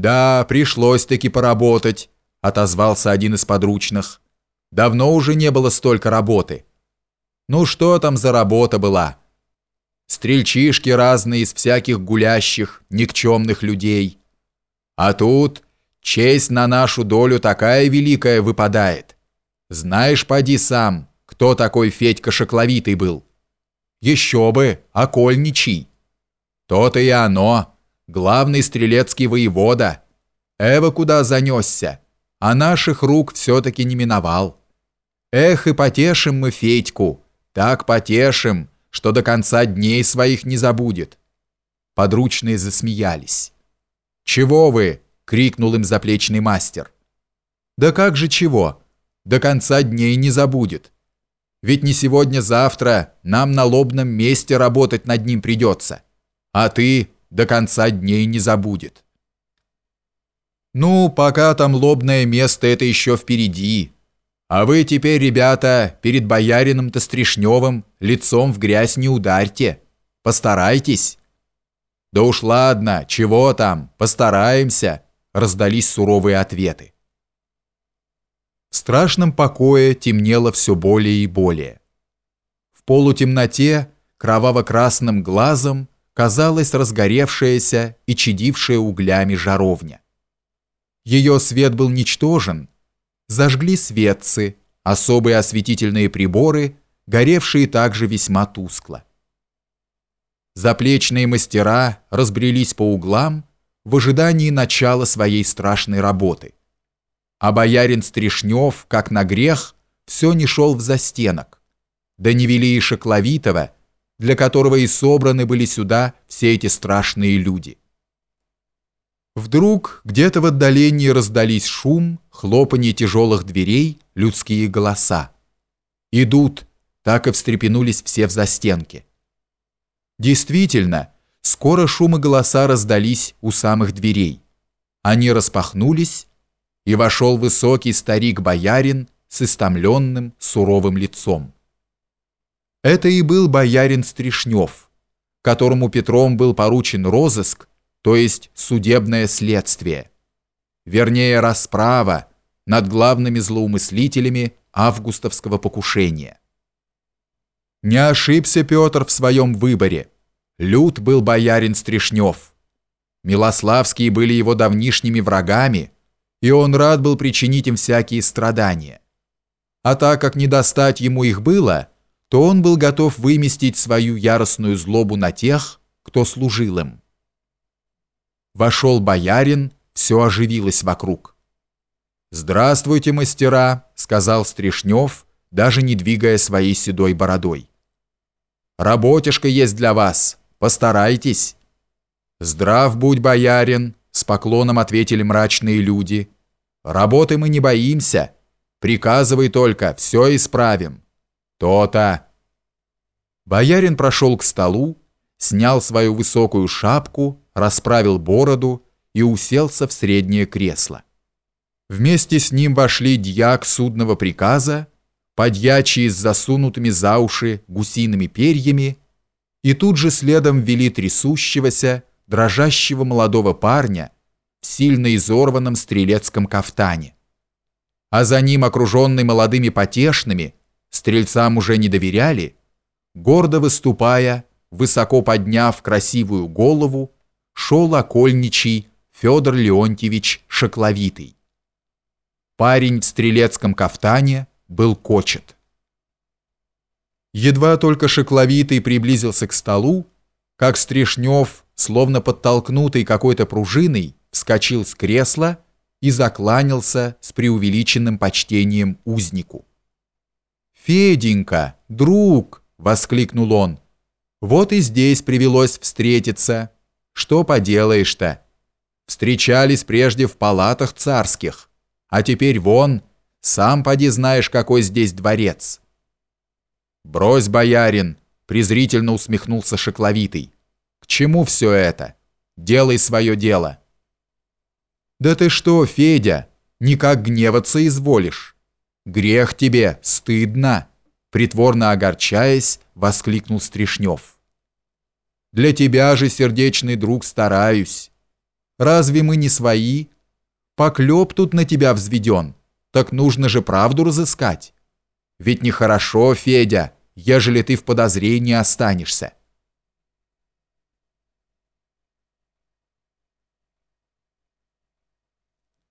«Да, пришлось-таки поработать», — отозвался один из подручных. «Давно уже не было столько работы». «Ну что там за работа была?» «Стрельчишки разные из всяких гулящих, никчемных людей. А тут честь на нашу долю такая великая выпадает. Знаешь, поди сам, кто такой Федька Шокловитый был?» «Еще бы, окольничий». «То-то и оно» главный стрелецкий воевода. Эва куда занесся, а наших рук все-таки не миновал. Эх, и потешим мы Федьку, так потешим, что до конца дней своих не забудет. Подручные засмеялись. «Чего вы?» — крикнул им заплечный мастер. «Да как же чего? До конца дней не забудет. Ведь не сегодня-завтра нам на лобном месте работать над ним придется. А ты до конца дней не забудет. Ну, пока там лобное место, это еще впереди. А вы теперь, ребята, перед боярином-то Стришневым лицом в грязь не ударьте. Постарайтесь. Да уж ладно, чего там, постараемся, раздались суровые ответы. В страшном покое темнело все более и более. В полутемноте кроваво-красным глазом казалась разгоревшаяся и чадившая углями жаровня. Ее свет был ничтожен. Зажгли светцы, особые осветительные приборы, горевшие также весьма тускло. Заплечные мастера разбрелись по углам в ожидании начала своей страшной работы. А боярин Стришнев, как на грех, все не шел в застенок. Да не вели и Шокловитова, для которого и собраны были сюда все эти страшные люди. Вдруг где-то в отдалении раздались шум, хлопанье тяжелых дверей, людские голоса. «Идут!» Так и встрепенулись все в застенке. Действительно, скоро шум и голоса раздались у самых дверей. Они распахнулись, и вошел высокий старик-боярин с истомленным суровым лицом. Это и был боярин Стришнев, которому Петром был поручен розыск, то есть судебное следствие. Вернее, расправа над главными злоумыслителями августовского покушения. Не ошибся Петр в своем выборе. Лют был боярин Стришнев. Милославские были его давнишними врагами, и он рад был причинить им всякие страдания. А так как не достать ему их было – то он был готов выместить свою яростную злобу на тех, кто служил им. Вошел боярин, все оживилось вокруг. «Здравствуйте, мастера», — сказал Стришнев, даже не двигая своей седой бородой. «Работешка есть для вас, постарайтесь». «Здрав будь, боярин», — с поклоном ответили мрачные люди. «Работы мы не боимся. Приказывай только, все исправим». «То-то!» Боярин прошел к столу, снял свою высокую шапку, расправил бороду и уселся в среднее кресло. Вместе с ним вошли дьяк судного приказа, подьячие с засунутыми за уши гусиными перьями, и тут же следом ввели трясущегося, дрожащего молодого парня в сильно изорванном стрелецком кафтане. А за ним, окруженный молодыми потешными, стрельцам уже не доверяли, гордо выступая, высоко подняв красивую голову, шел окольничий Федор Леонтьевич Шокловитый. Парень в стрелецком кафтане был кочет. Едва только Шокловитый приблизился к столу, как Стрешнев, словно подтолкнутый какой-то пружиной, вскочил с кресла и закланялся с преувеличенным почтением узнику. «Феденька, друг!» — воскликнул он. «Вот и здесь привелось встретиться. Что поделаешь-то? Встречались прежде в палатах царских, а теперь вон, сам поди знаешь, какой здесь дворец». «Брось, боярин!» — презрительно усмехнулся Шекловитый. «К чему все это? Делай свое дело». «Да ты что, Федя, никак гневаться изволишь?» Грех тебе, стыдно!» Притворно огорчаясь, воскликнул Стришнев. «Для тебя же, сердечный друг, стараюсь. Разве мы не свои? Поклеп тут на тебя взведен, так нужно же правду разыскать. Ведь нехорошо, Федя, ежели ты в подозрении останешься.